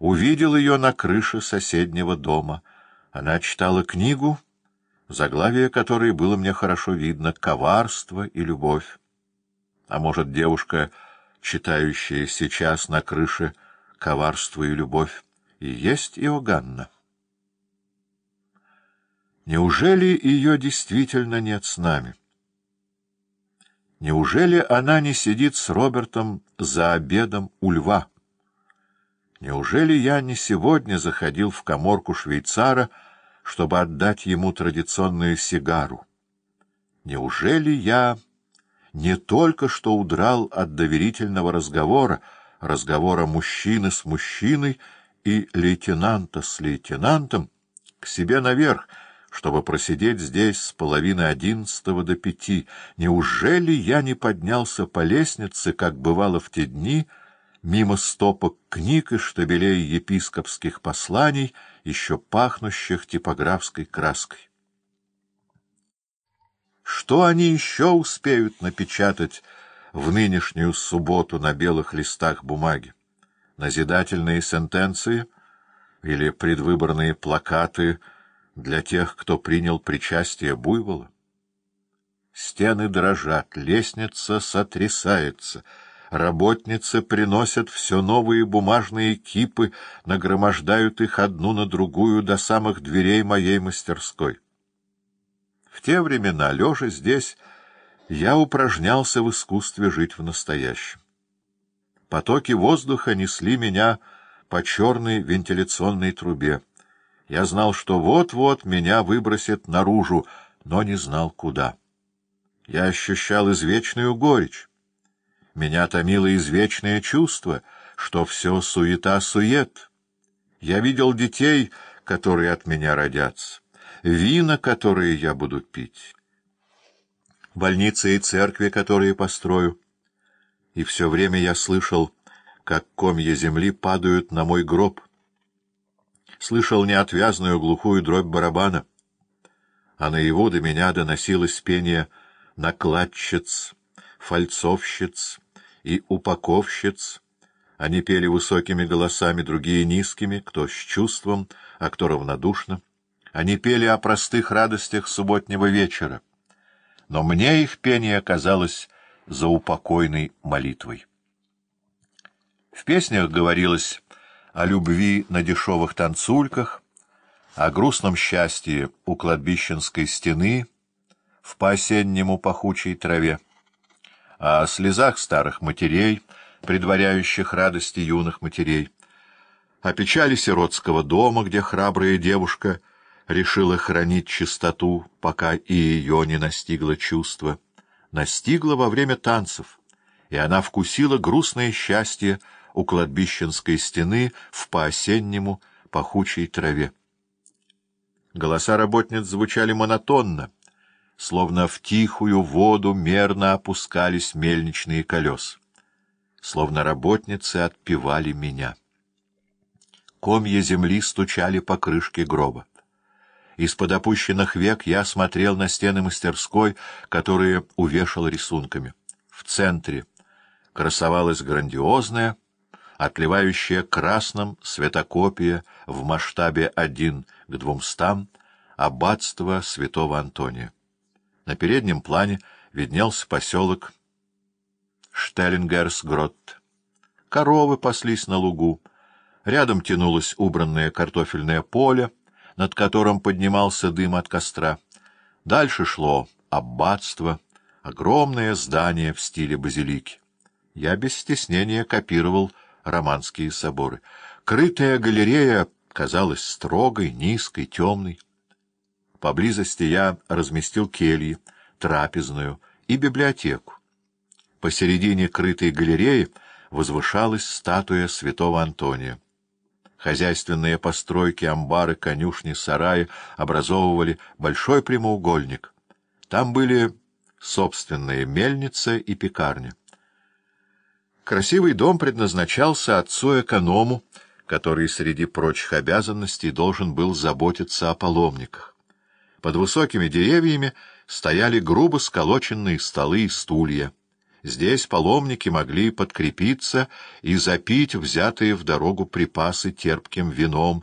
увидел ее на крыше соседнего дома. Она читала книгу, заглавие которой было мне хорошо видно — «Коварство и любовь». А может, девушка, читающая сейчас на крыше «Коварство и любовь», и есть Иоганна? Неужели ее действительно нет с нами? Неужели она не сидит с Робертом за обедом у льва? Неужели я не сегодня заходил в коморку швейцара, чтобы отдать ему традиционную сигару? Неужели я не только что удрал от доверительного разговора, разговора мужчины с мужчиной и лейтенанта с лейтенантом, к себе наверх, чтобы просидеть здесь с половины одиннадцатого до пяти? Неужели я не поднялся по лестнице, как бывало в те дни, — мимо стопок книг и штабелей епископских посланий, еще пахнущих типографской краской. Что они еще успеют напечатать в нынешнюю субботу на белых листах бумаги? Назидательные сентенции или предвыборные плакаты для тех, кто принял причастие буйвола? Стены дрожат, лестница сотрясается — Работницы приносят все новые бумажные кипы, нагромождают их одну на другую до самых дверей моей мастерской. В те времена, лежа здесь, я упражнялся в искусстве жить в настоящем. Потоки воздуха несли меня по черной вентиляционной трубе. Я знал, что вот-вот меня выбросит наружу, но не знал, куда. Я ощущал извечную горечь. Меня томило извечное чувство, что все суета-сует. Я видел детей, которые от меня родятся, вина, которые я буду пить, больницы и церкви, которые построю. И все время я слышал, как комья земли падают на мой гроб. Слышал неотвязную глухую дробь барабана, а наяву до меня доносилось пение накладчиц, фальцовщиц и упаковщиц. Они пели высокими голосами, другие — низкими, кто с чувством, а кто равнодушно. Они пели о простых радостях субботнего вечера. Но мне их пение оказалось заупокойной молитвой. В песнях говорилось о любви на дешевых танцульках, о грустном счастье у кладбищенской стены в по-осеннему пахучей траве о слезах старых матерей, предваряющих радости юных матерей, о печали сиротского дома, где храбрая девушка решила хранить чистоту, пока и ее не настигло чувство. Настигло во время танцев, и она вкусила грустное счастье у кладбищенской стены в по-осеннему пахучей траве. Голоса работниц звучали монотонно, словно в тихую воду мерно опускались мельничные колеса. Словно работницы отпевали меня. Комья земли стучали по крышке гроба. Из-под опущенных век я смотрел на стены мастерской, которые увешал рисунками. В центре красовалась грандиозная, отливающая красным светокопия в масштабе один к двумстам аббатство святого Антония. На переднем плане виднелся поселок Штеллингерсгротт. Коровы паслись на лугу. Рядом тянулось убранное картофельное поле, над которым поднимался дым от костра. Дальше шло аббатство, огромное здание в стиле базилики. Я без стеснения копировал романские соборы. Крытая галерея казалась строгой, низкой, темной. Поблизости я разместил кельи, трапезную и библиотеку. Посередине крытой галереи возвышалась статуя святого Антония. Хозяйственные постройки, амбары, конюшни, сараи образовывали большой прямоугольник. Там были собственные мельница и пекарня. Красивый дом предназначался отцу-эконому, который среди прочих обязанностей должен был заботиться о паломниках. Под высокими деревьями стояли грубо сколоченные столы и стулья. Здесь паломники могли подкрепиться и запить взятые в дорогу припасы терпким вином,